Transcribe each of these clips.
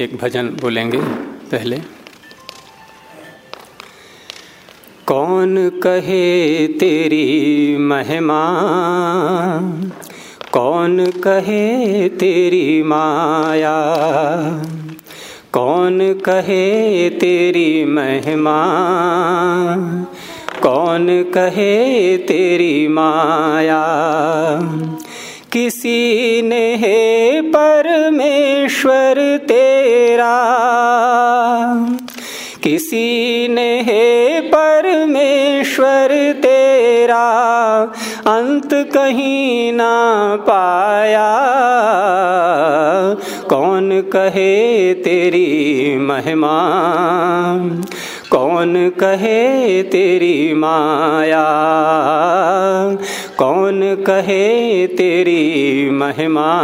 एक भजन बोलेंगे पहले। कौन कहे तेरी महिमा? कौन कहे तेरी माया? कौन कहे तेरी महिमा? कौन कहे तेरी माया? किसी ने है परमेश्वर तेरा। किसी ने है परमेश्वर तेरा। अंत कहीं ना पाया। कौन कहे तेरी महिमा? कौन कहे तेरी माया? कौन कहे तेरी महिमा?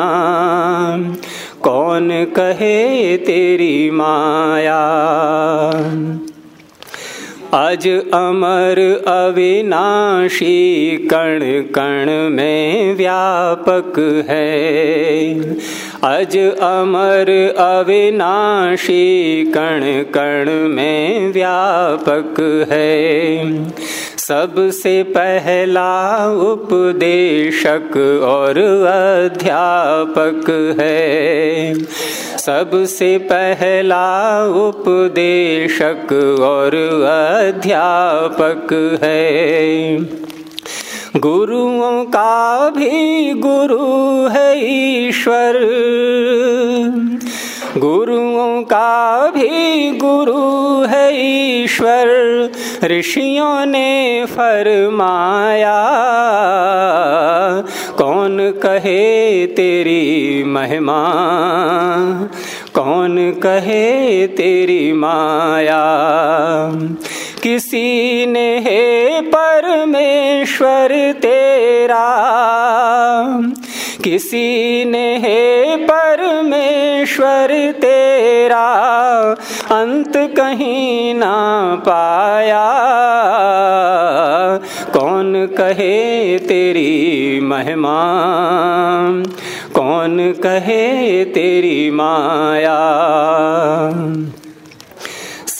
कौन कहे तेरी माया? अज अमर अविनाशी कण कण में व्यापक है। अज अमर अविनाशी कण कण में व्यापक है। सबसे पहला उपदेशक और अध्यापक है। सबसे पहला उपदेशक और अध्यापक है। गुरुओं का भी गुरु है ईश्वर। गुरुओं का भी गुरु है ईश्वर। ऋषियों ने फरमाया, कौन कहे तेरी महिमा? कौन कहे तेरी माया? किसी ने है परमेश्वर तेरा। किसी ने है परमेश्वर तेरा अंत कहीं ना पाया। कौन कहे तेरी महिमा? कौन कहे तेरी माया?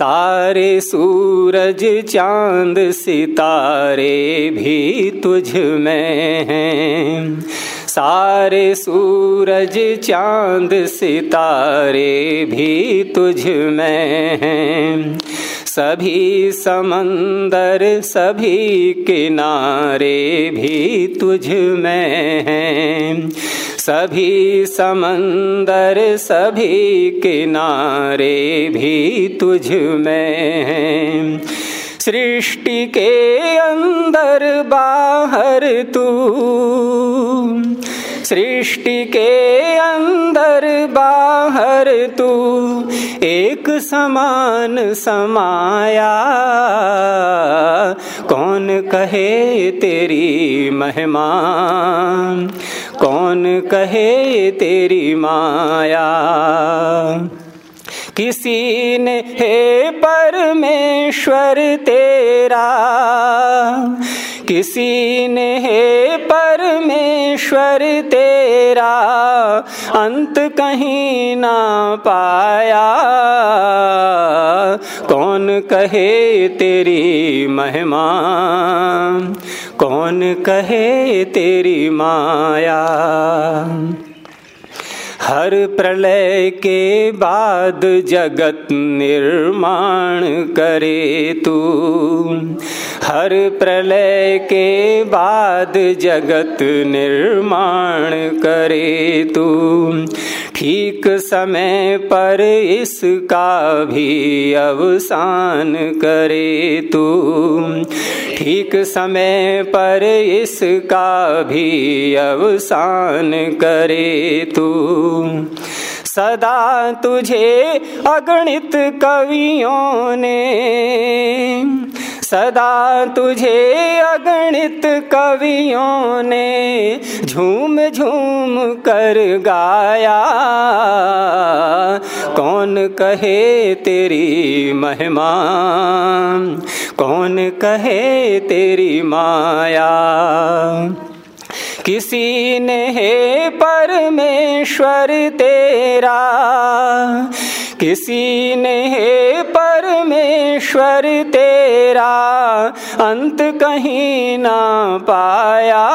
सारे सूरज चाँद सितारे भी तुझ में हैं। सारे सूरज चाँद सितारे भी तुझ में हैं। सभी समंदर, सभी किनारे भी तुझ में हैं। सभी समंदर, सभी किनारे भी तुझ में हैं। सृष्टि के अंदर बाहर तू। सृष्टि के अंदर बाहर तू। एक समान समाया। कौन कहे तेरी महिमा? कौन कहे तेरी माया? किसी ने, हे परमेश्वर तेरा, किसी ने, हे परमेश्वर तेरा, अंत कहीं ना पाया। कौन कहे तेरी महिमा? कौन कहे तेरी माया? हर प्रलय के बाद जगत निर्माण करे तू। हर प्रलय के बाद जगत निर्माण करे तू। ठीक समय पर इसका भी अवसान करे तू। ठीक समय पर इसका भी अवसान करे तू। सदा तुझे अगणित कवियों ने सदा तुझे अगणित कवियों ने झूम झूम कर गाया। कौन कहे तेरी महिमा? कौन कहे तेरी माया? किसी ने है परमेश्वर तेरा किसी ने परमेश्वर तेरा अंत कहीं ना पाया।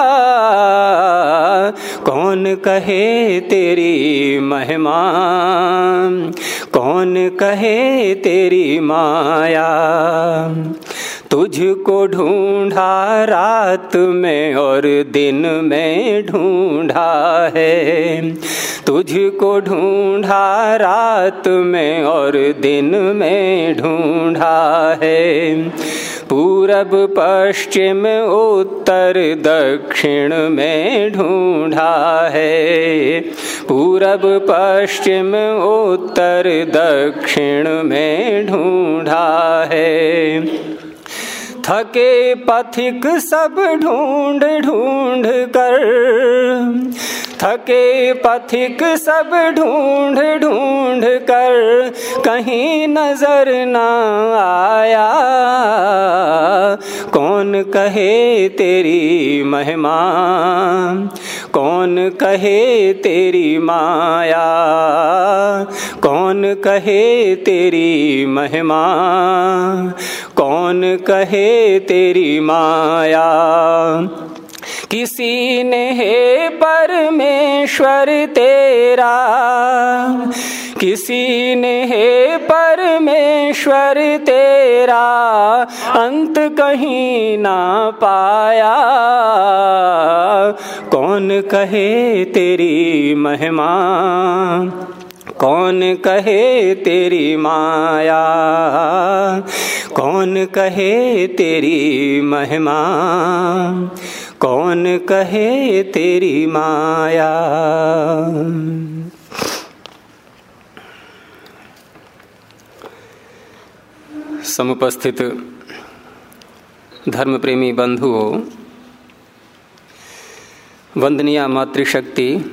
कौन कहे तेरी महिमा? कौन कहे तेरी माया? तुझको ढूंढा रात में और दिन में ढूंढा है। तुझको ढूंढा, रात में और दिन में ढूंढा है। पूरब, पश्चिम, उत्तर, दक्षिण में ढूंढा है। पूरब, पश्चिम, उत्तर, दक्षिण में ढूंढा है। थके पथिक सब ढूंढ ढूंढ कर थके पथिक सब ढूंढ ढूंढ कर, कहीं नज़र न आया। कौन कहे तेरी महिमा? कौन कहे तेरी माया? कौन कहे तेरी महिमा? कौन कहे तेरी माया? किसी ने है परमेश्वर तेरा, किसी ने है परमेश्वर तेरा अंत कहीं ना पाया। कौन कहे तेरी महिमा, कौन कहे तेरी माया, कौन कहे तेरी महिमा कौन कहे तेरी माया? समुपस्थित धर्म प्रेमी बंधुओं, वंदनीय मातृशक्ति,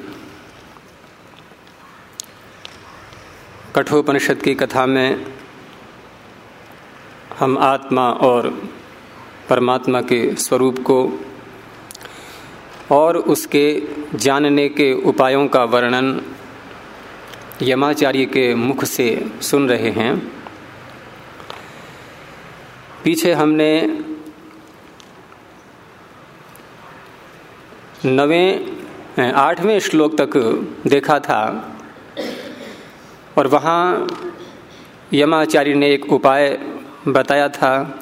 कठोपनिषद की कथा में हम आत्मा और परमात्मा के स्वरूप को और उसके जानने के उपायों का वर्णन यमाचार्य के मुख से सुन रहे हैं। पीछे हमने नवें आठवें श्लोक तक देखा था और वहाँ यमाचार्य ने एक उपाय बताया था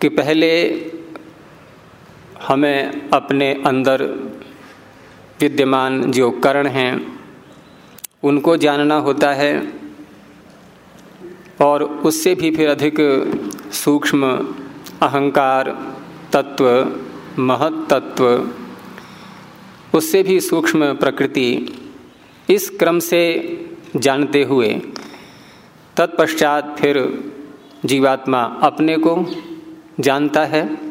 कि पहले हमें अपने अंदर विद्यमान जो करण हैं, उनको जानना होता है और उससे भी फिर अधिक सूक्ष्म अहंकार तत्व, महत तत्व, उससे भी सूक्ष्म प्रकृति इस क्रम से जानते हुए तत्पश्चात फिर जीवात्मा अपने को जानता है।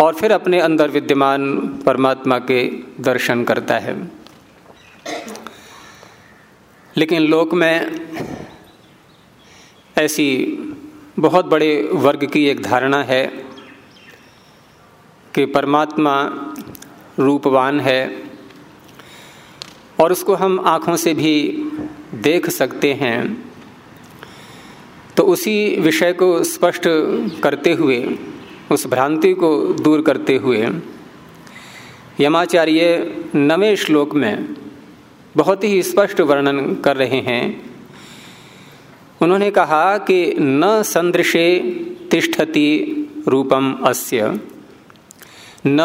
और फिर अपने अंदर विद्यमान परमात्मा के दर्शन करता है। लेकिन लोक में ऐसी बहुत बड़े वर्ग की एक धारणा है कि परमात्मा रूपवान है और उसको हम आँखों से भी देख सकते हैं। तो उसी विषय को स्पष्ट करते हुए उस भ्रांति को दूर करते हुए यमाचार्य नवे श्लोक में बहुत ही स्पष्ट वर्णन कर रहे हैं। उन्होंने कहा कि न संदृशे तिष्ठति रूपम अस्य, न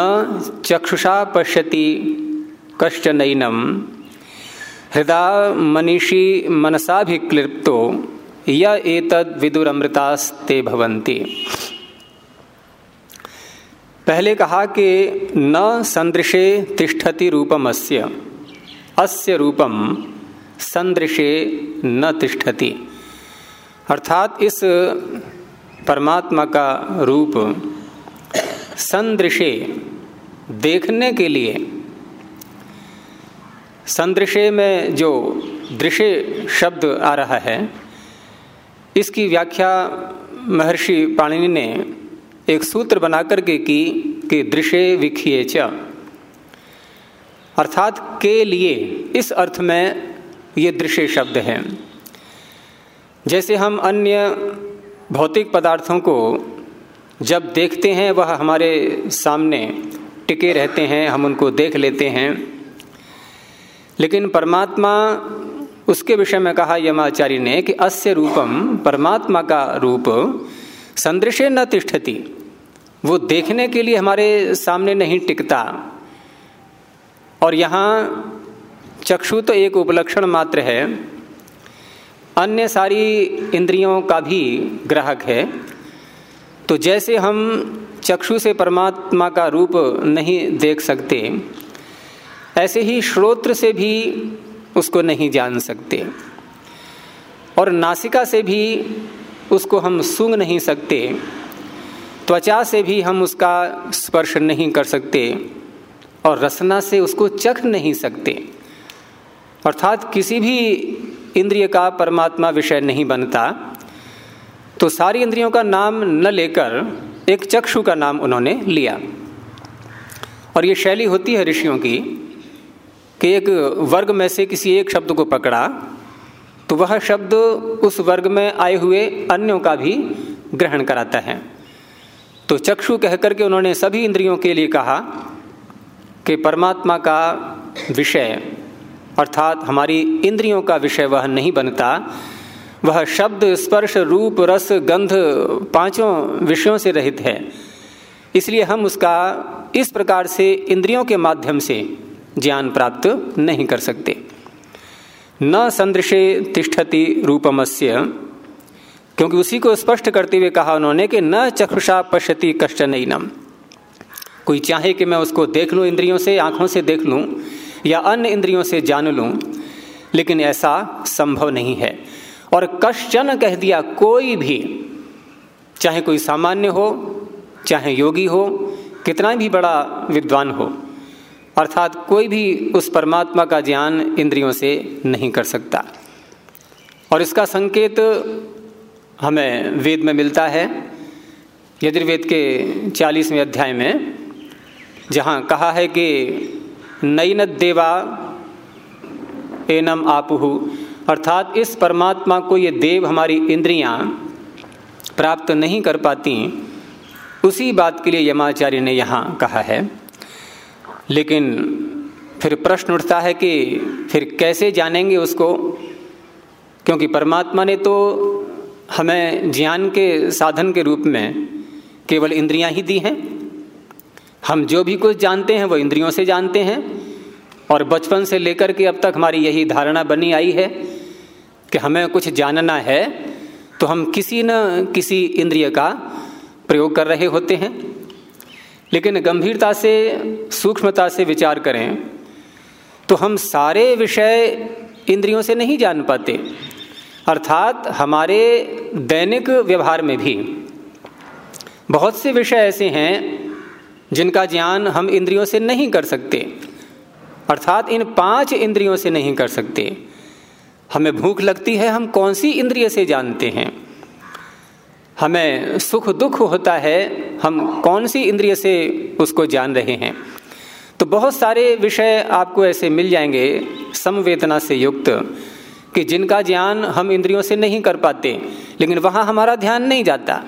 चक्षुषा पश्यति कश्चनैनम। हृदय मनीषी मनसाभिक्लिप्तो, य एतद विदुरमृतास्ते भवन्ति। पहले कहा कि न संदृशे तिष्ठति रूपम अस्य अस्य रूपम संदृशे न तिष्ठति। अर्थात इस परमात्मा का रूप संदृशे देखने के लिए, संदृशे में जो दृश्य शब्द आ रहा है, इसकी व्याख्या महर्षि पाणिनि ने एक सूत्र बनाकर के की, कि दृश्य विखिए अर्थात के लिए, इस अर्थ में ये दृश्य शब्द है। जैसे हम अन्य भौतिक पदार्थों को जब देखते हैं, वह हमारे सामने टिके रहते हैं, हम उनको देख लेते हैं। लेकिन परमात्मा, उसके विषय में कहा यमाचार्य ने कि अस्य रूपम, परमात्मा का रूप संदृश्य न तिष्ठति। वो देखने के लिए हमारे सामने नहीं टिकता। और यहाँ चक्षु तो एक उपलक्षण मात्र है। अन्य सारी इंद्रियों का भी ग्राहक है। तो जैसे हम चक्षु से परमात्मा का रूप नहीं देख सकते, ऐसे ही श्रोत्र से भी उसको नहीं जान सकते। और नासिका से भी उसको हम सूंघ नहीं सकते, त्वचा से भी हम उसका स्पर्श नहीं कर सकते और रसना से उसको चख नहीं सकते। अर्थात किसी भी इंद्रिय का परमात्मा विषय नहीं बनता तो सारी इंद्रियों का नाम न लेकर एक चक्षु का नाम उन्होंने लिया। और ये शैली होती है ऋषियों की कि एक वर्ग में से किसी एक शब्द को पकड़ा तो वह शब्द उस वर्ग में आए हुए अन्यों का भी ग्रहण कराता है। तो चक्षु कहकर के उन्होंने सभी इंद्रियों के लिए कहा कि परमात्मा का विषय, अर्थात हमारी इंद्रियों का विषय वह नहीं बनता। वह शब्द, स्पर्श, रूप, रस, गंध पाँचों विषयों से रहित है। इसलिए हम उसका इस प्रकार से इंद्रियों के माध्यम से ज्ञान प्राप्त नहीं कर सकते। न संदृशे तिष्ठति रूपमस्य, क्योंकि उसी को स्पष्ट करते हुए कहा उन्होंने कि न चक्षुषा पश्यति कष्ट नहीं नम कोई चाहे कि मैं उसको देख लूँ, इंद्रियों से, आँखों से देख लूँ, या अन्य इंद्रियों से जान लूँ, लेकिन ऐसा संभव नहीं है। और कश्चन कह दिया कोई भी, चाहे कोई सामान्य हो, चाहे योगी हो, कितना भी बड़ा विद्वान हो अर्थात कोई भी उस परमात्मा का ज्ञान इंद्रियों से नहीं कर सकता। और इसका संकेत हमें वेद में मिलता है। यजुर्वेद के चालीसवें अध्याय में जहाँ कहा है कि नईन देवा एनम आपुहु अर्थात इस परमात्मा को ये देव हमारी इंद्रियाँ प्राप्त नहीं कर पाती, उसी बात के लिए यमाचार्य ने यहाँ कहा है। लेकिन फिर प्रश्न उठता है कि फिर कैसे जानेंगे उसको? क्योंकि परमात्मा ने तो हमें ज्ञान के साधन के रूप में केवल इंद्रियाँ ही दी हैं। हम जो भी कुछ जानते हैं, वो इंद्रियों से जानते हैं। और बचपन से लेकर के अब तक हमारी यही धारणा बनी आई है कि हमें कुछ जानना है तो हम किसी न किसी इंद्रिय का प्रयोग कर रहे होते हैं। लेकिन गंभीरता से, सूक्ष्मता से विचार करें तो हम सारे विषय इंद्रियों से नहीं जान पाते। अर्थात हमारे दैनिक व्यवहार में भी बहुत से विषय ऐसे हैं जिनका ज्ञान हम इंद्रियों से नहीं कर सकते। अर्थात इन पाँच इंद्रियों से नहीं कर सकते। हमें भूख लगती है, हम कौन सी इंद्रिय से जानते हैं? हमें सुख दुख होता है, हम कौन सी इंद्रिय से उसको जान रहे हैं? तो बहुत सारे विषय आपको ऐसे मिल जाएँगे, समवेदना से युक्त, कि जिनका ज्ञान हम इंद्रियों से नहीं कर पाते, लेकिन वहाँ हमारा ध्यान नहीं जाता।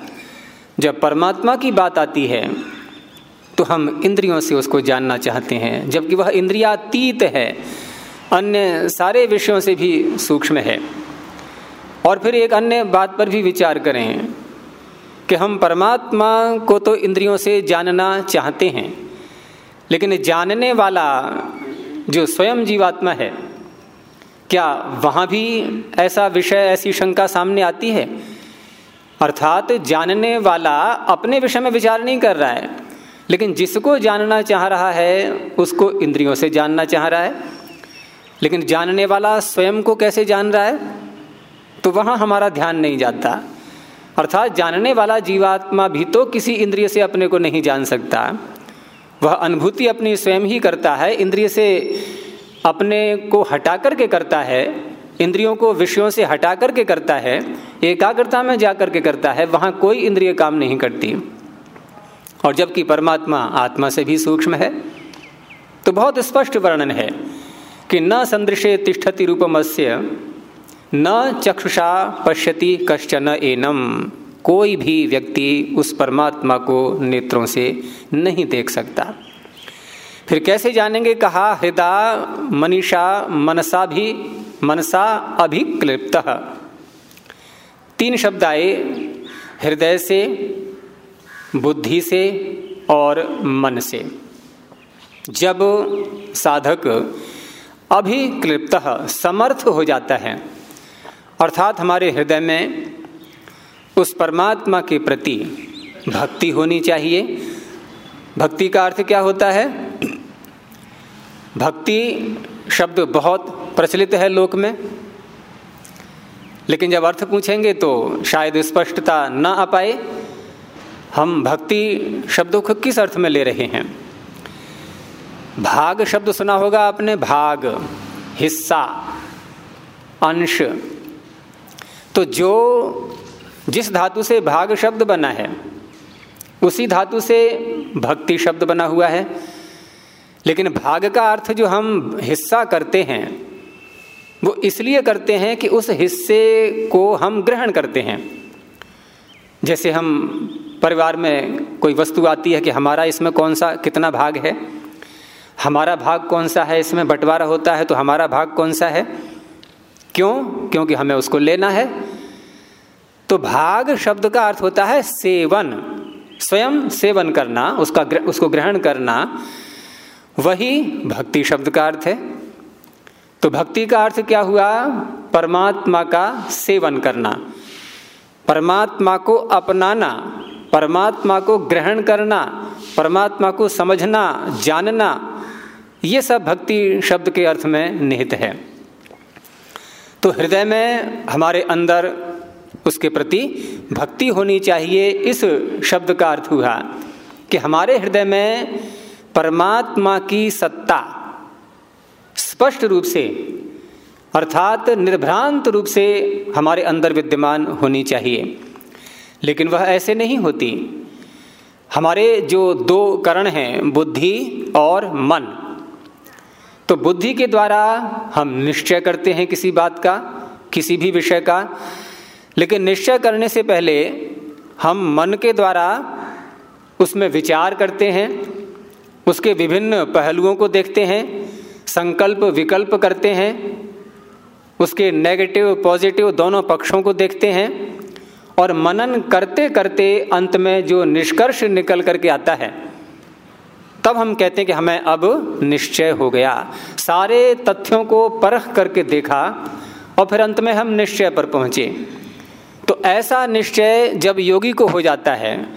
जब परमात्मा की बात आती है तो हम इंद्रियों से उसको जानना चाहते हैं, जबकि वह इंद्रियातीत है, अन्य सारे विषयों से भी सूक्ष्म है। और फिर एक अन्य बात पर भी विचार करें कि हम परमात्मा को तो इंद्रियों से जानना चाहते हैं, लेकिन जानने वाला जो स्वयं जीवात्मा है, क्या वहाँ भी ऐसा विषय, ऐसी शंका सामने आती है? अर्थात जानने वाला अपने विषय में विचार नहीं कर रहा है, लेकिन जिसको जानना चाह रहा है, उसको इंद्रियों से जानना चाह रहा है। लेकिन जानने वाला स्वयं को कैसे जान रहा है? तो वहाँ हमारा ध्यान नहीं जाता। अर्थात जानने वाला जीवात्मा भी तो किसी इंद्रिय से अपने को नहीं जान सकता। वह अनुभूति अपनी स्वयं ही करता है, इंद्रिय से अपने को हटा करके करता है, इंद्रियों को विषयों से हटा करके करता है, एकाग्रता में जा करके करता है, वहाँ कोई इंद्रिय काम नहीं करती। और जबकि परमात्मा आत्मा से भी सूक्ष्म है तो बहुत स्पष्ट वर्णन है कि न संदृशे तिष्ठति रूपमस्य न चक्षुषा पश्यति कश्चन एनम। कोई भी व्यक्ति उस परमात्मा को नेत्रों से नहीं देख सकता। फिर कैसे जानेंगे कहा हृदय मनीषा, मनसा भी, मनसा अभिक्लिप्त। तीन शब्द आए, हृदय से, बुद्धि से और मन से। जब साधक अभिक्लिप्त, समर्थ हो जाता है अर्थात हमारे हृदय में उस परमात्मा के प्रति भक्ति होनी चाहिए। भक्ति का अर्थ क्या होता है? भक्ति शब्द बहुत प्रचलित है लोक में। लेकिन जब अर्थ पूछेंगे तो शायद स्पष्टता न आ पाए। हम भक्ति शब्दों को किस अर्थ में ले रहे हैं? भाग शब्द सुना होगा आपने? भाग, हिस्सा, अंश। तो जो जिस धातु से भाग शब्द बना है, उसी धातु से भक्ति शब्द बना हुआ है। लेकिन भाग का अर्थ जो हम हिस्सा करते हैं, वो इसलिए करते हैं कि उस हिस्से को हम ग्रहण करते हैं। जैसे हम परिवार में कोई वस्तु आती है कि हमारा इसमें कौन सा कितना भाग है, हमारा भाग कौन सा है, इसमें बंटवारा होता है तो हमारा भाग कौन सा है? क्यों? क्योंकि हमें उसको लेना है। तो भाग शब्द का अर्थ होता है सेवन। स्वयं सेवन करना, उसका उसको ग्रहण करना, वही भक्ति शब्द का अर्थ है। तो भक्ति का अर्थ क्या हुआ? परमात्मा का सेवन करना। परमात्मा को अपनाना, परमात्मा को ग्रहण करना, परमात्मा को समझना, जानना, ये सब भक्ति शब्द के अर्थ में निहित है। तो हृदय में हमारे अंदर उसके प्रति भक्ति होनी चाहिए, इस शब्द का अर्थ हुआ कि हमारे हृदय में परमात्मा की सत्ता स्पष्ट रूप से अर्थात निर्भ्रांत रूप से हमारे अंदर विद्यमान होनी चाहिए। लेकिन वह ऐसे नहीं होती। हमारे जो दो करण हैं, बुद्धि और मन तो बुद्धि के द्वारा हम निश्चय करते हैं किसी बात का, किसी भी विषय का। लेकिन निश्चय करने से पहले हम मन के द्वारा उसमें विचार करते हैं, उसके विभिन्न पहलुओं को देखते हैं, संकल्प विकल्प करते हैं, उसके नेगेटिव पॉजिटिव दोनों पक्षों को देखते हैं और मनन करते करते अंत में जो निष्कर्ष निकल करके आता है तब हम कहते हैं कि हमें अब निश्चय हो गया। सारे तथ्यों को परख करके देखा और फिर अंत में हम निश्चय पर पहुँचे। तो ऐसा निश्चय जब योगी को हो जाता है,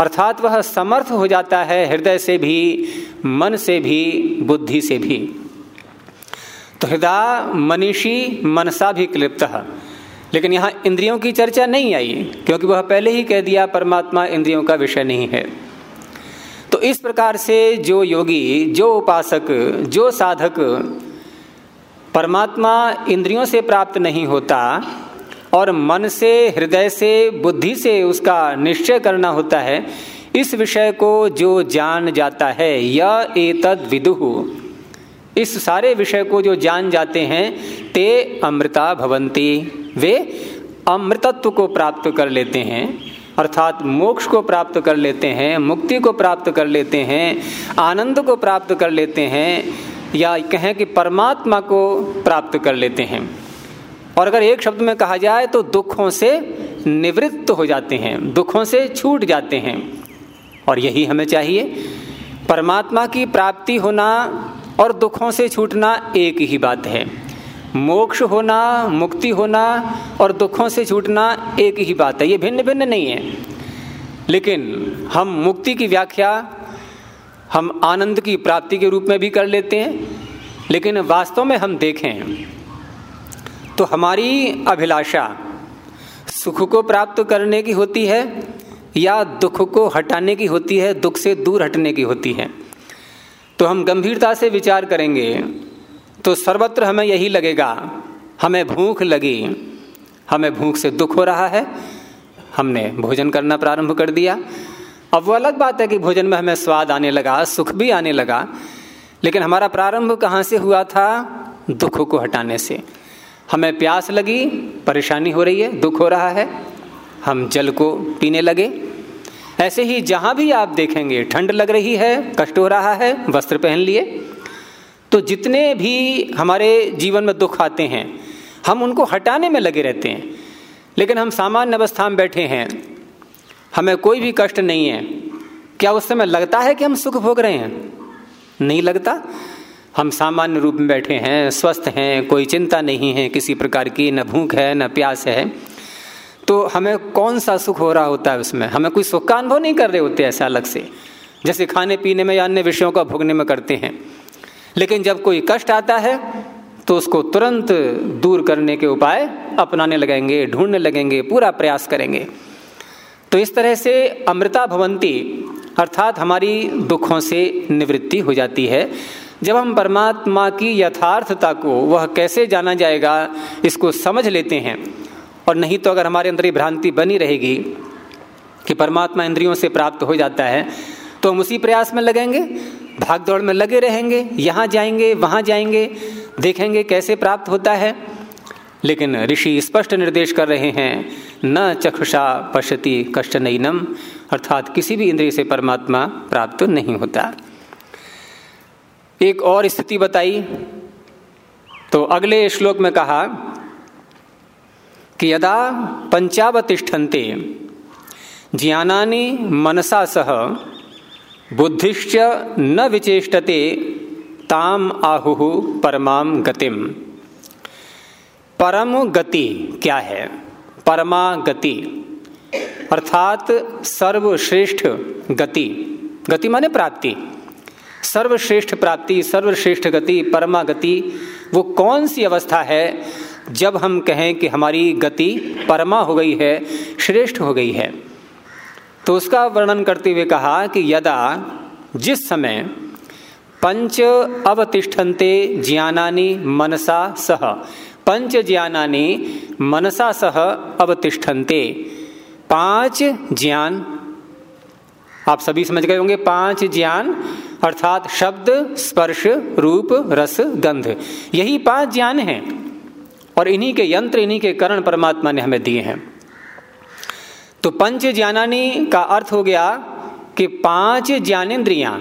अर्थात वह समर्थ हो जाता है हृदय से भी, मन से भी, बुद्धि से भी। तो हृदय मनीषी मनसा भी क्लिप्त लेकिन यहाँ इंद्रियों की चर्चा नहीं आई, क्योंकि वह पहले ही कह दिया, परमात्मा इंद्रियों का विषय नहीं है। इस प्रकार से जो योगी, जो उपासक, जो साधक परमात्मा इंद्रियों से प्राप्त नहीं होता और मन से, हृदय से, बुद्धि से उसका निश्चय करना होता है, इस विषय को जो जान जाता है यह एतद विदुहु इस सारे विषय को जो जान जाते हैं, ते अमृता भवंती वे अमृतत्व को प्राप्त कर लेते हैं। अर्थात मोक्ष को प्राप्त कर लेते हैं, मुक्ति को प्राप्त कर लेते हैं, आनंद को प्राप्त कर लेते हैं, या कहें कि परमात्मा को प्राप्त कर लेते हैं। और अगर एक शब्द में कहा जाए तो दुखों से निवृत्त हो जाते हैं, दुखों से छूट जाते हैं। और यही हमें चाहिए, परमात्मा की प्राप्ति होना और दुखों से छूटना एक ही बात है। मोक्ष होना, मुक्ति होना और दुखों से छूटना एक ही बात है। ये भिन्न भिन्न नहीं है। लेकिन हम मुक्ति की व्याख्या, हम आनंद की प्राप्ति के रूप में भी कर लेते हैं, लेकिन वास्तव में हम देखें तो हमारी अभिलाषा सुख को प्राप्त करने की होती है या दुख को हटाने की होती है, दुख से दूर हटने की होती है। तो हम गंभीरता से विचार करेंगे तो सर्वत्र हमें यही लगेगा, हमें भूख लगी। हमें भूख से दुख हो रहा है, हमने भोजन करना प्रारंभ कर दिया। अब वो अलग बात है कि भोजन में हमें स्वाद आने लगा, सुख भी आने लगा, लेकिन हमारा प्रारंभ कहाँ से हुआ था? दुख को हटाने से। हमें प्यास लगी, परेशानी हो रही है, दुख हो रहा है, हम जल को पीने लगे। ऐसे ही जहाँ भी आप देखेंगे, ठंड लग रही है, कष्ट हो रहा है, वस्त्र पहन लिए तो जितने भी हमारे जीवन में दुख आते हैं, हम उनको हटाने में लगे रहते हैं। लेकिन हम सामान्य अवस्था में बैठे हैं, हमें कोई भी कष्ट नहीं है। क्या उस समय लगता है कि हम सुख भोग रहे हैं? नहीं लगता। हम सामान्य रूप में बैठे हैं, स्वस्थ हैं, कोई चिंता नहीं है, किसी प्रकार की न भूख है, न प्यास है। तो हमें कौन सा सुख हो रहा होता है उसमें? हमें कोई सुख का अनुभव नहीं कर रहे होते ऐसा अलग से। जैसे खाने पीने में या अन्य विषयों का भोगने में करते हैं। लेकिन जब कोई कष्ट आता है तो उसको तुरंत दूर करने के उपाय अपनाने लगेंगे, ढूँढने लगेंगे, पूरा प्रयास करेंगे। तो इस तरह से अमृता भवंती, अर्थात हमारी दुखों से निवृत्ति हो जाती है। जब हम परमात्मा की यथार्थता को, वह कैसे जाना जाएगा, इसको समझ लेते हैं। और नहीं तो अगर हमारे अंदर ये भ्रांति बनी रहेगी कि परमात्मा इंद्रियों से प्राप्त हो जाता है तो हम उसी प्रयास में लगेंगे। भाग दौड़ में लगे रहेंगे। यहाँ जाएँगे, वहाँ जाएँगे। देखेंगे कैसे प्राप्त होता है। लेकिन ऋषि स्पष्ट निर्देश कर रहे हैं, न चक्षुषा पश्यति कष्ट नईनम अर्थात किसी भी इंद्रिय से परमात्मा प्राप्त नहीं होता। एक और स्थिति बताई। तो अगले श्लोक में कहा कि यदा पंचावतिष्ठन्ते, ज्ञानानि मनसा सह बुद्धिश्च न विचेष्टते ताम आहु परमाम गतिम। परम गति क्या है? परमा गति। अर्थात सर्वश्रेष्ठ गति। गति माने प्राप्ति। सर्वश्रेष्ठ प्राप्ति, सर्वश्रेष्ठ गति, परमा गति, वो कौन सी अवस्था है जब हम कहें कि हमारी गति परमा हो गई है, श्रेष्ठ हो गई है। तो उसका वर्णन करते हुए कहा कि यदा जिस समय पंच अवतिष्ठन्ते ज्ञानानि मनसा सह, पंच ज्ञानानि मनसा सह अवतिष्ठन्ते। पाँच ज्ञान, आप सभी समझ गए होंगे, पाँच ज्ञान, अर्थात शब्द, स्पर्श, रूप, रस, गंध, यही पाँच ज्ञान हैं। और इन्हीं के यंत्र, इन्हीं के करण परमात्मा ने हमें दिए हैं। तो पंच ज्ञानानी का अर्थ हो गया कि पाँच ज्ञानेन्द्रियाँ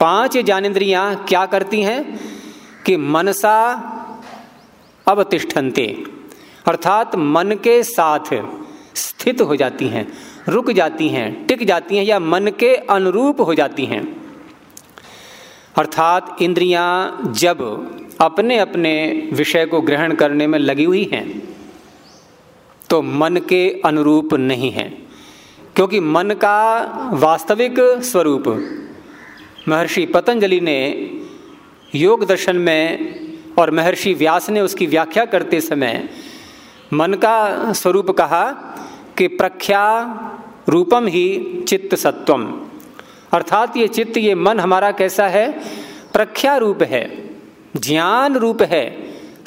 पाँच ज्ञानेन्द्रियाँ क्या करती हैं कि मनसा अवतिष्ठन्ते, अर्थात मन के साथ स्थित हो जाती हैं, रुक जाती हैं, टिक जाती हैं या मन के अनुरूप हो जाती हैं। अर्थात इंद्रियाँ जब अपने अपने विषय को ग्रहण करने में लगी हुई हैं तो मन के अनुरूप नहीं है, क्योंकि मन का वास्तविक स्वरूप। महर्षि पतंजलि ने योग दर्शन में और महर्षि व्यास ने उसकी व्याख्या करते समय मन का स्वरूप कहा कि प्रख्या रूपम ही चित्त सत्वम। अर्थात ये चित्त, ये मन हमारा कैसा है? प्रख्या रूप है, ज्ञान रूप है।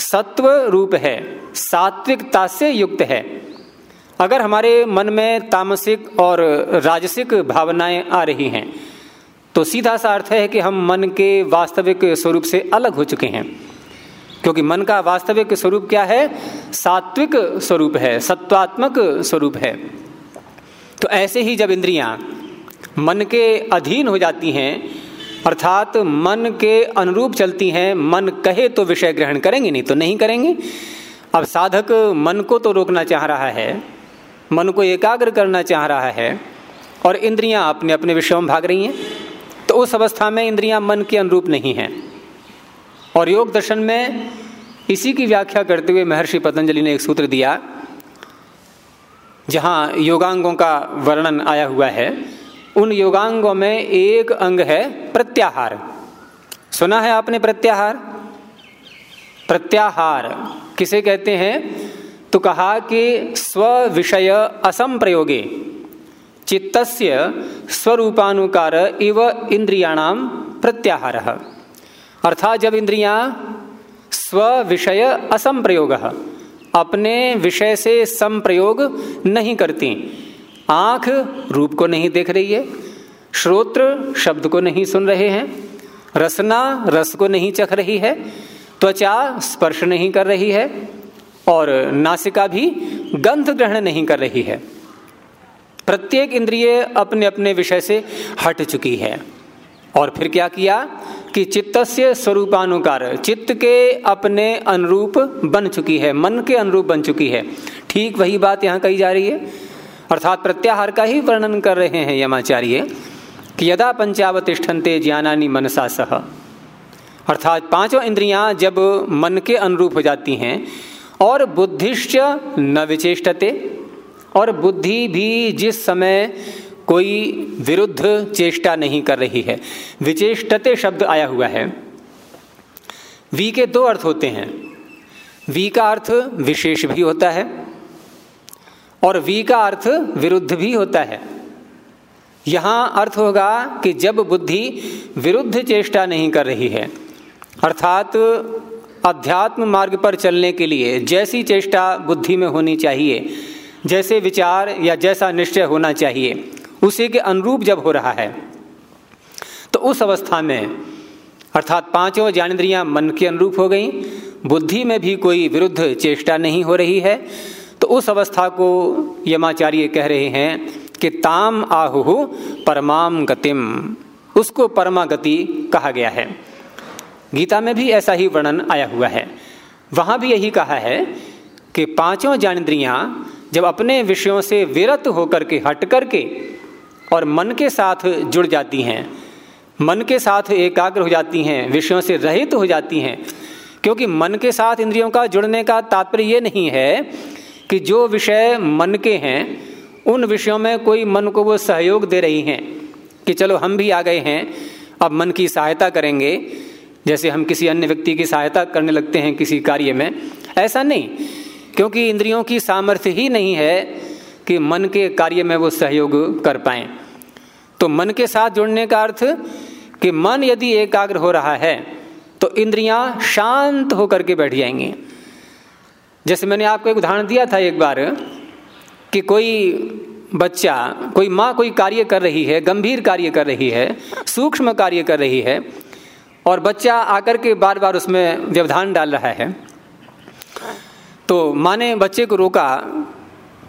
सत्व रूप है, सात्विकता से युक्त है। अगर हमारे मन में तामसिक और राजसिक भावनाएँ आ रही हैं तो सीधा सा अर्थ है कि हम मन के वास्तविक स्वरूप से अलग हो चुके हैं। क्योंकि मन का वास्तविक स्वरूप क्या है? सात्विक स्वरूप है, सत्वात्मक स्वरूप है। तो ऐसे ही जब इंद्रियाँ मन के अधीन हो जाती हैं अर्थात मन के अनुरूप चलती हैं, मन कहे तो विषय ग्रहण करेंगे, नहीं तो नहीं करेंगे। अब साधक मन को तो रोकना चाह रहा है, मन को एकाग्र करना चाह रहा है, और इंद्रियाँ अपने अपने विषयों में भाग रही हैं तो उस अवस्था में इंद्रियाँ मन के अनुरूप नहीं हैं। और योग दर्शन में इसी की व्याख्या करते हुए महर्षि पतंजलि ने एक सूत्र दिया, जहाँ योगांगों का वर्णन आया हुआ है। उन योगांगों में एक अंग है प्रत्याहार। सुना है आपने प्रत्याहार? प्रत्याहार। किसे कहते हैं? तो कहा कि स्व विषय असम प्रयोगे चित्तस्य स्वरूपानुकार इव इंद्रियाणाम प्रत्याहार। अर्थात जब इंद्रियाँ स्व विषय असम प्रयोग अपने विषय से संप्रयोग नहीं करती आँख रूप को नहीं देख रही है, श्रोत्र शब्द को नहीं सुन रहे हैं, रसना रस को नहीं चख रही है, त्वचा स्पर्श नहीं कर रही है, और नासिका भी गंध ग्रहण नहीं कर रही है। प्रत्येक इंद्रिय अपने अपने विषय से हट चुकी है। और फिर क्या किया कि चित्त से स्वरूपानुकार, चित्त के अपने अनुरूप बन चुकी है, मन के अनुरूप बन चुकी है। ठीक वही बात यहाँ कही जा रही है अर्थात प्रत्याहार का ही वर्णन कर रहे हैं यमाचार्य, कि यदा पंचावतिष्ठन्ते ज्ञानानी मनसा सह। अर्थात पाँचों इंद्रियाँ जब मन के अनुरूप हो जाती हैं, और बुद्धिश्च न विचेष्टते, और बुद्धि भी जिस समय कोई विरुद्ध चेष्टा नहीं कर रही है, विचेष्टते शब्द आया हुआ है। वी के दो अर्थ होते हैं। वी का अर्थ विशेष भी होता है और वी का अर्थ विरुद्ध भी होता है। यहाँ अर्थ होगा कि जब बुद्धि विरुद्ध चेष्टा नहीं कर रही है, अर्थात अध्यात्म मार्ग पर चलने के लिए जैसी चेष्टा बुद्धि में होनी चाहिए, जैसे विचार या जैसा निश्चय होना चाहिए, उसी के अनुरूप जब हो रहा है तो उस अवस्था में, अर्थात पाँचों ज्ञानेन्द्रियाँ मन के अनुरूप हो गई, बुद्धि में भी कोई विरुद्ध चेष्टा नहीं हो रही है उस अवस्था को यमाचार्य कह रहे हैं कि ताम आहु परमाम गतिम उसको परमा गति कहा गया है। गीता में भी ऐसा ही वर्णन आया हुआ है। वहाँ भी यही कहा है कि पाँचों ज्ञानेन्द्रियाँ जब अपने विषयों से विरत होकर के हट करके और मन के साथ जुड़ जाती हैं, मन के साथ एकाग्र हो जाती हैं, विषयों से रहित हो जाती हैं, क्योंकि मन के साथ इंद्रियों का जुड़ने का तात्पर्य ये नहीं है कि जो विषय मन के हैं, उन विषयों में कोई मन को वो सहयोग दे रही हैं कि चलो हम भी आ गए हैं, अब मन की सहायता करेंगे। जैसे हम किसी अन्य व्यक्ति की सहायता करने लगते हैं किसी कार्य में, ऐसा नहीं। क्योंकि इंद्रियों की सामर्थ्य ही नहीं है कि मन के कार्य में वो सहयोग कर पाए। तो मन के साथ जुड़ने का अर्थ कि मन यदि एकाग्र हो रहा है तो इंद्रियाँ शांत होकर के बैठ जाएँगी। जैसे मैंने आपको एक उदाहरण दिया था एक बार, कि कोई बच्चा, कोई माँ कोई कार्य कर रही है, गंभीर कार्य कर रही है, सूक्ष्म कार्य कर रही है, और बच्चा आकर के बार बार उसमें व्यवधान डाल रहा है तो माँ ने बच्चे को रोका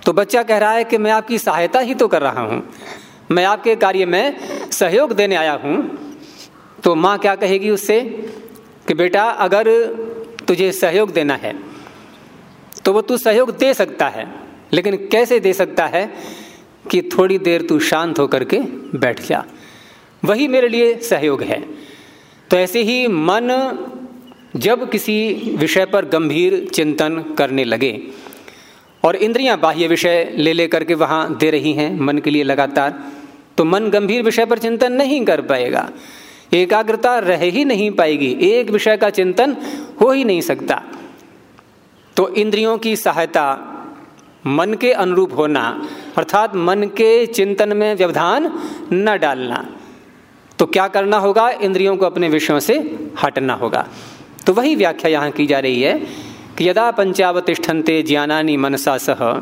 तो बच्चा कह रहा है कि मैं आपकी सहायता ही तो कर रहा हूँ, मैं आपके कार्य में सहयोग देने आया हूँ तो माँ क्या कहेगी उससे कि बेटा अगर तुझे सहयोग देना है तो वो तू सहयोग दे सकता है। लेकिन कैसे दे सकता है कि थोड़ी देर तू शांत होकर के बैठ जा। वही मेरे लिए सहयोग है। तो ऐसे ही मन जब किसी विषय पर गंभीर चिंतन करने लगे और इंद्रियाँ बाह्य विषय ले लेकर के वहाँ दे रही हैं मन के लिए लगातार तो मन गंभीर विषय पर चिंतन नहीं कर पाएगा। एकाग्रता रह ही नहीं पाएगी। एक विषय का चिंतन हो ही नहीं सकता। तो इंद्रियों की सहायता मन के अनुरूप होना, अर्थात मन के चिंतन में व्यवधान न डालना। तो क्या करना होगा? इंद्रियों को अपने विषयों से हटना होगा। तो वही व्याख्या यहाँ की जा रही है कि यदा पंचावतिष्ठन्ते ज्ञानानी मनसा सह,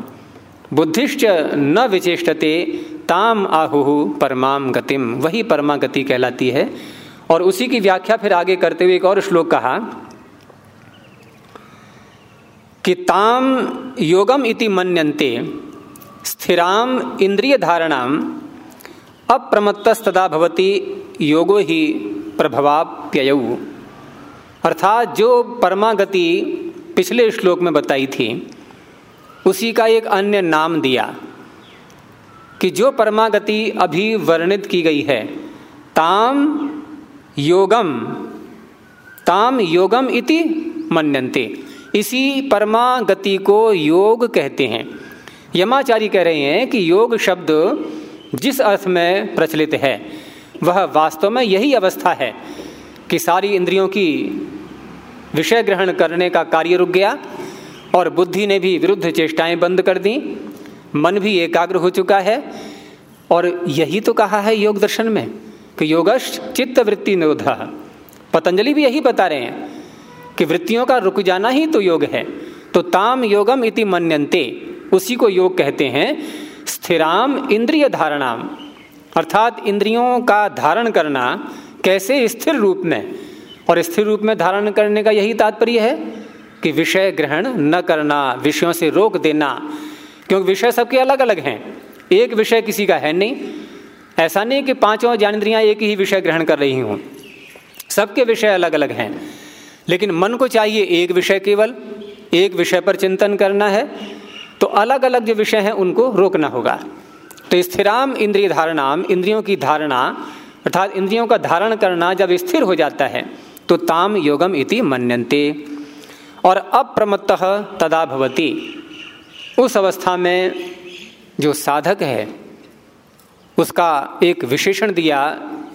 बुद्धिश्च न विचेष्टते ताम आहुहु परमाम गतिम। वही परमा गति कहलाती है। और उसी की व्याख्या फिर आगे करते हुए एक और श्लोक कहा कि ताम योगम इति मनन्ते स्थिराम इंद्रिय धारणाम, अप्रमत्तस्तदा भवती योगो ही प्रभवाप्यय। अर्थात जो परमागति पिछले श्लोक में बताई थी, उसी का एक अन्य नाम दिया कि जो परमागति अभी वर्णित की गई है, ताम योगम ताम योगम इति मनन्ते इसी परमा गति को योग कहते हैं। यमाचारी कह रहे हैं कि योग शब्द जिस अर्थ में प्रचलित है, वह वास्तव में यही अवस्था है कि सारी इंद्रियों की विषय ग्रहण करने का कार्य रुक गया और बुद्धि ने भी विरुद्ध चेष्टाएँ बंद कर दी। मन भी एकाग्र हो चुका है और यही तो कहा है योग दर्शन में कि योगश चित्त वृत्ति निरोध। पतंजलि भी यही बता रहे हैं कि वृत्तियों का रुक जाना ही तो योग है। तो ताम योगम इति मनन्ते उसी को योग कहते हैं, स्थिराम इंद्रिय धारणाम। अर्थात इंद्रियों का धारण करना कैसे स्थिर रूप में? और स्थिर रूप में धारण करने का यही तात्पर्य है कि विषय ग्रहण न करना, विषयों से रोक देना। क्योंकि विषय सबके अलग अलग हैं। एक विषय किसी का है नहीं। ऐसा नहीं कि पाँचों ज्ञानेन्द्रियाँ एक ही विषय ग्रहण कर रही हूँ। सबके विषय अलग अलग हैं। लेकिन मन को चाहिए एक विषय केवल, एक विषय पर चिंतन करना है तो अलग अलग जो विषय हैं उनको रोकना होगा। तो स्थिराम इंद्रिय धारणाम, इंद्रियों की धारणा, अर्थात इंद्रियों का धारण करना जब स्थिर हो जाता है तो ताम योगम इति मन्यन्ते। और अप्रमत्त तदा भवती। उस अवस्था में जो साधक है, उसका एक विशेषण दिया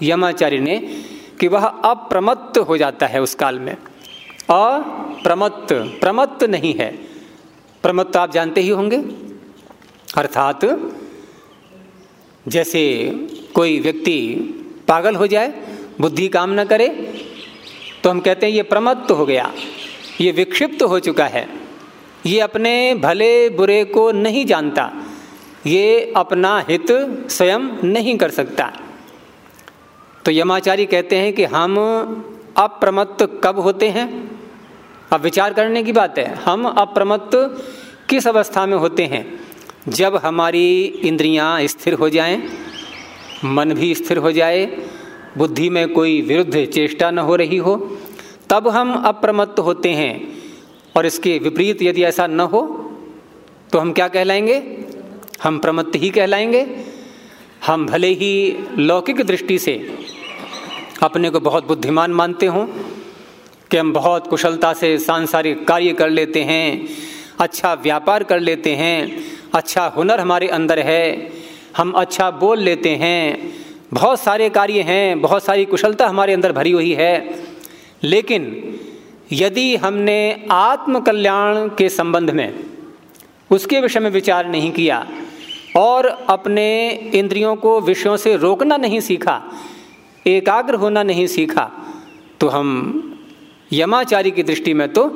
यमाचार्य ने कि वह अप्रमत्त हो जाता है उस काल में। अप्रमत्त। प्रमत्त नहीं है। प्रमत्त आप जानते ही होंगे। अर्थात, जैसे कोई व्यक्ति पागल हो जाए, बुद्धि काम न करे तो हम कहते हैं, ये प्रमत्त हो गया। ये विक्षिप्त हो चुका है। ये अपने भले बुरे को नहीं जानता। ये अपना हित स्वयं नहीं कर सकता। तो यमाचारी कहते हैं कि हम अप्रमत्त कब होते हैं? अब विचार करने की बात है हम अप्रमत्त किस अवस्था में होते हैं? जब हमारी इंद्रियाँ स्थिर हो जाएँ, मन भी स्थिर हो जाए बुद्धि में कोई विरुद्ध चेष्टा न हो रही हो तब हम अप्रमत्त होते हैं। और इसके विपरीत यदि ऐसा न हो तो हम क्या कहलाएँगे? हम प्रमत्त ही कहलाएँगे। हम भले ही लौकिक दृष्टि से अपने को बहुत बुद्धिमान मानते हों कि हम बहुत कुशलता से सांसारिक कार्य कर लेते हैं अच्छा व्यापार कर लेते हैं अच्छा हुनर हमारे अंदर है, हम अच्छा बोल लेते हैं, बहुत सारे कार्य हैं, बहुत सारी कुशलता हमारे अंदर भरी हुई है। लेकिन यदि हमने आत्म कल्याण के संबंध में उसके विषय में विचार नहीं किया और अपने इंद्रियों को विषयों से रोकना नहीं सीखा, एकाग्र होना नहीं सीखा तो हम यमाचारी की दृष्टि में तो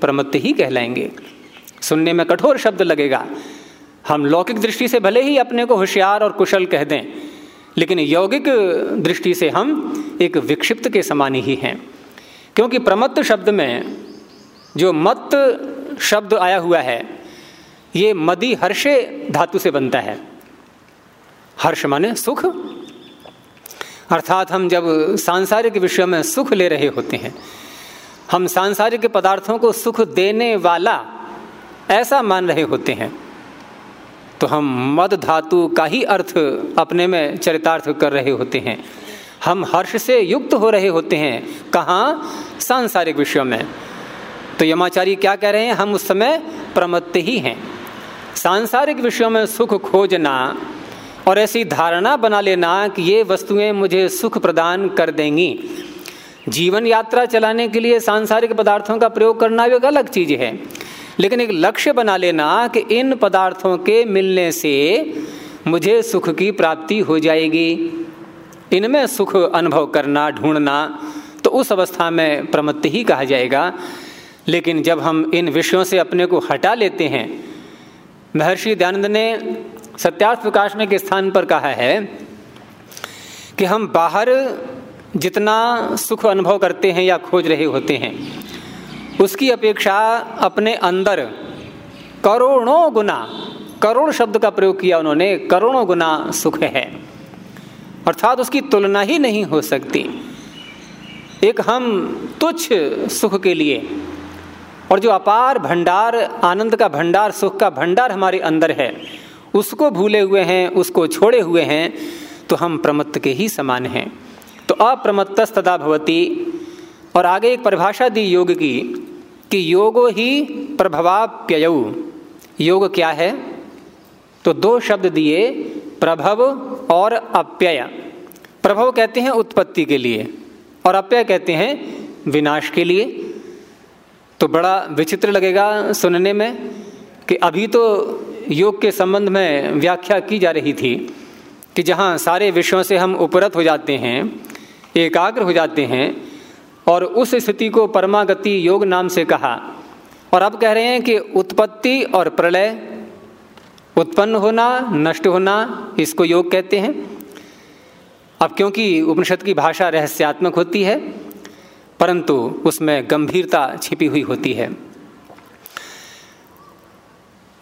प्रमत्त ही कहलाएँगे। सुनने में कठोर शब्द लगेगा। हम लौकिक दृष्टि से भले ही अपने को होशियार और कुशल कह दें, लेकिन यौगिक दृष्टि से हम एक विक्षिप्त के समान ही हैं। क्योंकि प्रमत्त शब्द में जो मत शब्द आया हुआ है, ये मदी हर्षे धातु से बनता है। हर्ष माने सुख। अर्थात हम जब सांसारिक विषयों में सुख ले रहे होते हैं हम सांसारिक पदार्थों को सुख देने वाला ऐसा मान रहे होते हैं। तो हम मद धातु का ही अर्थ अपने में चरितार्थ कर रहे होते हैं। हम हर्ष से युक्त हो रहे होते हैं। कहाँ? सांसारिक विषयों में। तो यमाचारी क्या कह रहे हैं? हम उस समय प्रमत्त ही हैं। सांसारिक विषयों में सुख खोजना और ऐसी धारणा बना लेना कि ये वस्तुएँ मुझे सुख प्रदान कर देंगी। जीवन यात्रा चलाने के लिए सांसारिक पदार्थों का प्रयोग करना भी एक अलग चीज़ है। लेकिन एक लक्ष्य बना लेना कि इन पदार्थों के मिलने से मुझे सुख की प्राप्ति हो जाएगी। इनमें सुख अनुभव करना, ढूंढना तो उस अवस्था में प्रमत्त ही कहा जाएगा। लेकिन जब हम इन विषयों से अपने को हटा लेते हैं, महर्षि दयानंद ने सत्यार्थ प्रकाश में के स्थान पर कहा है कि हम बाहर जितना सुख अनुभव करते हैं या खोज रहे होते हैं, उसकी अपेक्षा अपने अंदर करोड़ों गुना, करोड़ शब्द का प्रयोग किया उन्होंने, करोड़ों गुना सुख है। अर्थात उसकी तुलना ही नहीं हो सकती। एक हम तुच्छ सुख के लिए और जो अपार भंडार, आनंद का भंडार, सुख का भंडार हमारे अंदर है, उसको भूले हुए हैं, उसको छोड़े हुए हैं तो हम प्रमत्त के ही समान हैं। तो अप्रमत्तस्तदा भवती। और आगे एक परिभाषा दी योग की कि योगो ही प्रभवाप्यय। योग क्या है? तो दो शब्द दिए, प्रभव और अप्यय। प्रभव कहते हैं उत्पत्ति के लिए और अप्यय कहते हैं विनाश के लिए। तो बड़ा विचित्र लगेगा सुनने में कि अभी तो योग के संबंध में व्याख्या की जा रही थी कि जहाँ सारे विषयों से हम उपरत हो जाते हैं एकाग्र हो जाते हैं और उस स्थिति को परमागति योग नाम से कहा। और अब कह रहे हैं कि उत्पत्ति और प्रलय, उत्पन्न होना, नष्ट होना, इसको योग कहते हैं। अब क्योंकि उपनिषद की भाषा रहस्यात्मक होती है, परंतु उसमें गंभीरता छिपी हुई होती है।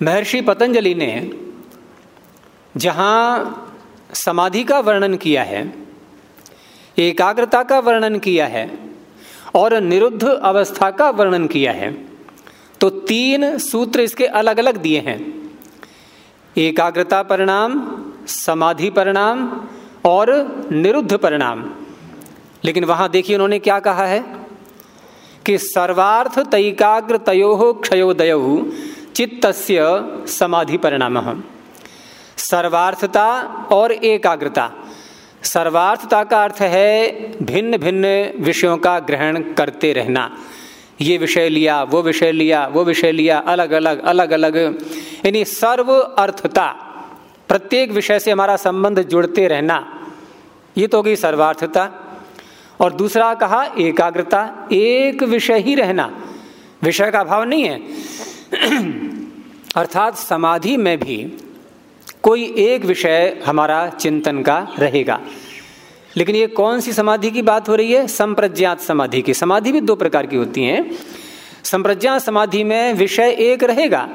महर्षि पतंजलि ने जहाँ समाधि का वर्णन किया है एकाग्रता का वर्णन किया है और निरुद्ध अवस्था का वर्णन किया है। तो तीन सूत्र इसके अलग अलग दिए हैं। एकाग्रता परिणाम, समाधि परिणाम और निरुद्ध परिणाम। लेकिन वहाँ देखिए उन्होंने क्या कहा है कि सर्वार्थ तैकाग्र तयो क्षयोदय चित्त समाधि परिणाम। सर्वार्थता और एकाग्रता। सर्वार्थता का अर्थ है भिन्न भिन्न विषयों का ग्रहण करते रहना। ये विषय लिया, वो विषय लिया, वो विषय लिया, अलग अलग अलग अलग। यानी सर्व अर्थता, प्रत्येक विषय से हमारा संबंध जुड़ते रहना, ये तो होगी सर्वार्थता। और दूसरा कहा, एकाग्रता, एक विषय ही रहना। विषय का अभाव नहीं है। अर्थात समाधि में भी कोई एक विषय हमारा चिंतन का रहेगा। लेकिन ये कौन सी समाधि की बात हो रही है? संप्रज्ञात समाधि की। समाधि भी दो प्रकार की होती हैं। संप्रज्ञात समाधि में विषय एक रहेगा।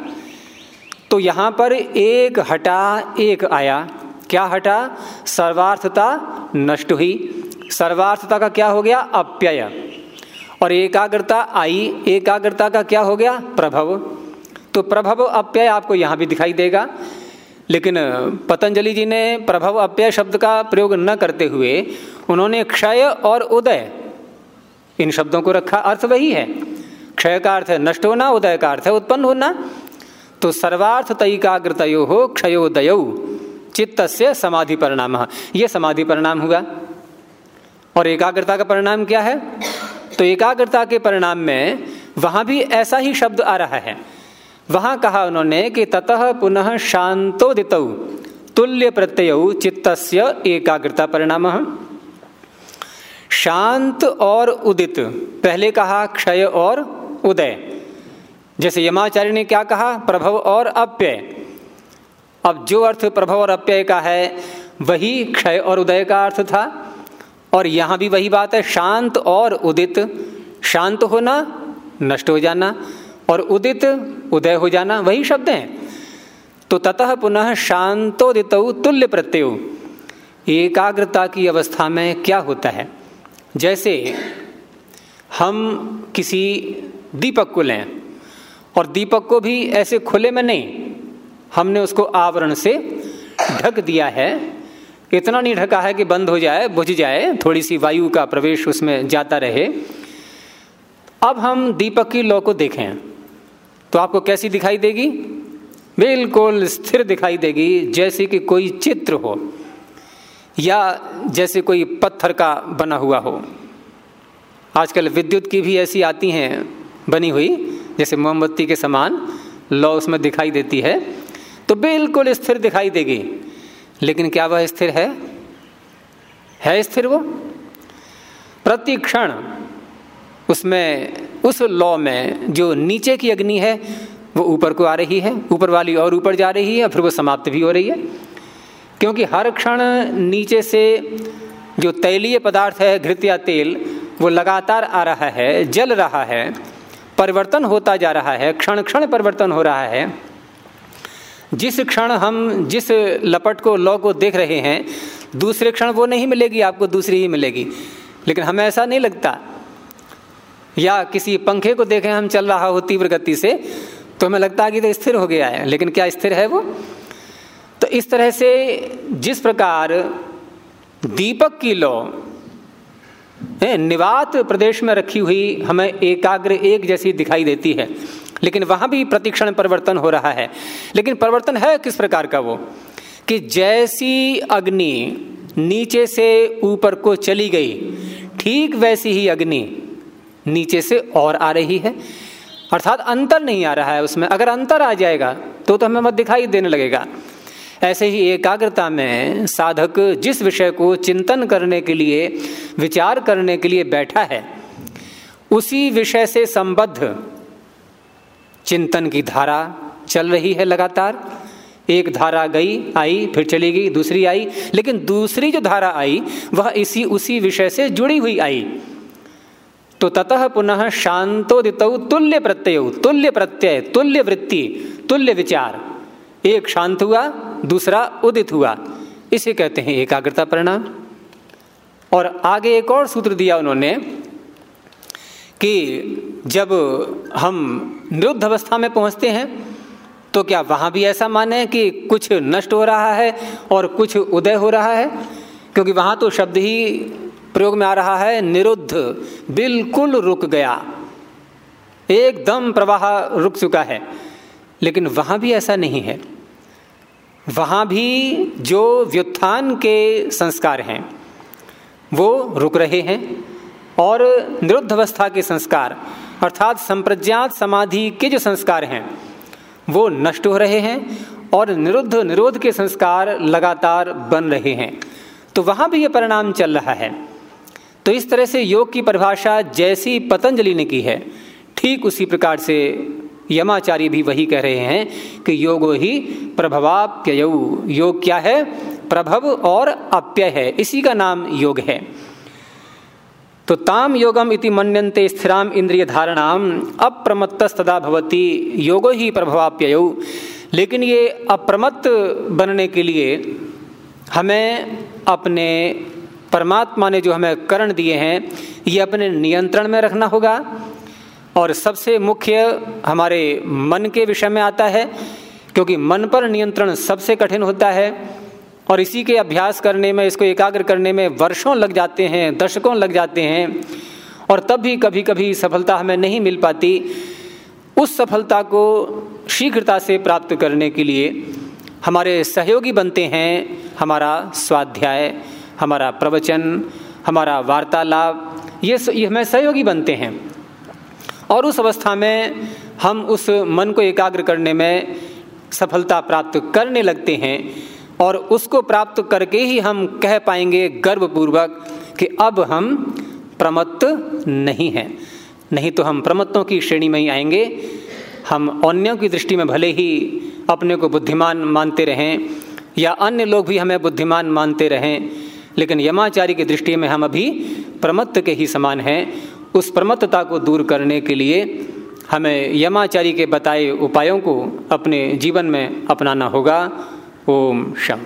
तो यहाँ पर एक हटा, एक आया। क्या हटा? सर्वार्थता नष्ट हुई। सर्वार्थता का क्या हो गया? अप्यय। और एकाग्रता आई। एकाग्रता का क्या हो गया? प्रभव। तो प्रभव अप्यय आपको यहाँ भी दिखाई देगा। लेकिन पतंजलि जी ने प्रभव अप्यय शब्द का प्रयोग न करते हुए उन्होंने क्षय और उदय, इन शब्दों को रखा। अर्थ वही है। क्षय का अर्थ है नष्ट होना, उदय का अर्थ है उत्पन्न होना। तो सर्वार्थ तयिकाग्रतयो हो क्षयोदय चित्त से समाधि परिणाम। ये समाधि परिणाम हुआ। और एकाग्रता का परिणाम क्या है? तो एकाग्रता के परिणाम में वहाँ भी ऐसा ही शब्द आ रहा है। वहाँ कहा उन्होंने कि ततः पुनः शांतोदित, तुल्य प्रत्यय चित्त एकाग्रता परिणाम। शांत और उदित, पहले कहा क्षय और उदय। जैसे यमाचार्य ने क्या कहा? प्रभव और अप्यय। अब जो अर्थ प्रभव और अप्यय का है, वही क्षय और उदय का अर्थ था। और यहाँ भी वही बात है, शांत और उदित। शांत होना, नष्ट हो जाना। और उदित, उदय हो जाना वही शब्द हैं। तो ततः पुनः शांतोदित तुल्य प्रत्यय एकाग्रता की अवस्था में क्या होता है? जैसे हम किसी दीपक को लें, और दीपक को भी ऐसे खुले में नहीं, हमने उसको आवरण से ढक दिया है। इतना नहीं ढका है कि बंद हो जाए, बुझ जाए थोड़ी सी वायु का प्रवेश उसमें जाता रहे। अब हम दीपक की लौ को देखें। तो आपको कैसी दिखाई देगी? बिल्कुल स्थिर दिखाई देगी, जैसे कि कोई चित्र हो, या जैसे कोई पत्थर का बना हुआ हो। आजकल विद्युत की भी ऐसी आती हैं, बनी हुई, जैसे मोमबत्ती के समान, लौ उसमें दिखाई देती है तो बिल्कुल स्थिर दिखाई देगी। लेकिन क्या वह स्थिर है? है स्थिर वो? प्रति क्षण उसमें, उस लॉ में जो नीचे की अग्नि है, वो ऊपर को आ रही है। ऊपर वाली और ऊपर जा रही है फिर वो समाप्त भी हो रही है। क्योंकि हर क्षण नीचे से जो तैलीय पदार्थ है, घृत या तेल, वो लगातार आ रहा है, जल रहा है, परिवर्तन होता जा रहा है क्षण क्षण परिवर्तन हो रहा है। जिस क्षण हम, जिस लपट को, लौ को देख रहे हैं, दूसरे क्षण वो नहीं मिलेगी, आपको दूसरी ही मिलेगी। लेकिन हमें ऐसा नहीं लगता या किसी पंखे को देखें, हम चल रहा हो तीव्र गति से तो हमें लगता है कि तो स्थिर हो गया है। लेकिन क्या स्थिर है वो? तो इस तरह से जिस प्रकार दीपक की लौ निवात प्रदेश में रखी हुई हमें एकाग्र एक जैसी दिखाई देती है। लेकिन वहाँ भी प्रतिक्षण परिवर्तन हो रहा है। लेकिन परिवर्तन है किस प्रकार का वो? कि जैसी अग्नि नीचे से ऊपर को चली गई, ठीक वैसी ही अग्नि नीचे से और आ रही है। अर्थात अंतर नहीं आ रहा है उसमें। अगर अंतर आ जाएगा तो तो हमें मत दिखाई देने लगेगा। ऐसे ही एकाग्रता में साधक जिस विषय को चिंतन करने के लिए, विचार करने के लिए बैठा है, उसी विषय से संबद्ध चिंतन की धारा चल रही है लगातार। एक धारा गई, आई, फिर चली गई, दूसरी आई, लेकिन दूसरी जो धारा आई, वह इसी उसी विषय से जुड़ी हुई आई। तो ततः पुनः शांतोदित तुल्य प्रत्यय तुल्य प्रत्यय तुल्य वृत्ति तुल्य विचार एक शांत हुआ, दूसरा उदित हुआ। इसे कहते हैं एकाग्रता परिणाम। और आगे एक और सूत्र दिया उन्होंने कि जब हम निरुद्ध अवस्था में पहुँचते हैं तो क्या वहाँ भी ऐसा माने कि कुछ नष्ट हो रहा है और कुछ उदय हो रहा है? क्योंकि वहाँ तो शब्द ही प्रयोग में आ रहा है, निरुद्ध, बिल्कुल रुक गया। एकदम प्रवाह रुक चुका है। लेकिन वहाँ भी ऐसा नहीं है। वहाँ भी जो व्युत्थान के संस्कार हैं, वो रुक रहे हैं और निरुद्ध अवस्था के संस्कार, अर्थात संप्रज्ञात समाधि के जो संस्कार हैं, वो नष्ट हो रहे हैं और निरुद्ध निरोध के संस्कार लगातार बन रहे हैं। तो वहाँ भी ये परिणाम चल रहा है। तो इस तरह से योग की परिभाषा जैसी पतंजलि ने की है। ठीक उसी प्रकार से यमाचार्य भी वही कह रहे हैं कि योगो ही प्रभवाप्य योग क्या है? प्रभव और अप्यय है। इसी का नाम योग है। तो ताम योगम इति मन्यन्ते स्थिराम इंद्रिय धारणाम। अप्रमत्तस्तदा भवती योगो ही प्रभवाप्य लेकिन ये अप्रमत्त बनने के लिए हमें अपने परमात्मा ने जो हमें करण दिए हैं, ये अपने नियंत्रण में रखना होगा। और सबसे मुख्य हमारे मन के विषय में आता है, क्योंकि मन पर नियंत्रण सबसे कठिन होता है। और इसी के अभ्यास करने में, इसको एकाग्र करने में वर्षों लग जाते हैं, दशकों लग जाते हैं। और तब भी कभी कभी सफलता हमें नहीं मिल पाती। उस सफलता को शीघ्रता से प्राप्त करने के लिए हमारे सहयोगी बनते हैं हमारा स्वाध्याय। हमारा प्रवचन, हमारा वार्तालाप, ये ये हमें सहयोगी बनते हैं। और उस अवस्था में हम उस मन को एकाग्र करने में सफलता प्राप्त करने लगते हैं और उसको प्राप्त करके ही हम कह पाएँगे गर्वपूर्वक कि अब हम प्रमत्त नहीं हैं। नहीं तो हम प्रमत्तों की श्रेणी में ही आएँगे। हम अन्यों की दृष्टि में भले ही अपने को बुद्धिमान मानते रहें या अन्य लोग भी हमें बुद्धिमान मानते रहें लेकिन यमाचारी की दृष्टि में हम अभी प्रमत्त के ही समान हैं। उस प्रमत्तता को दूर करने के लिए हमें यमाचारी के बताए उपायों को अपने जीवन में अपनाना होगा। ओम शम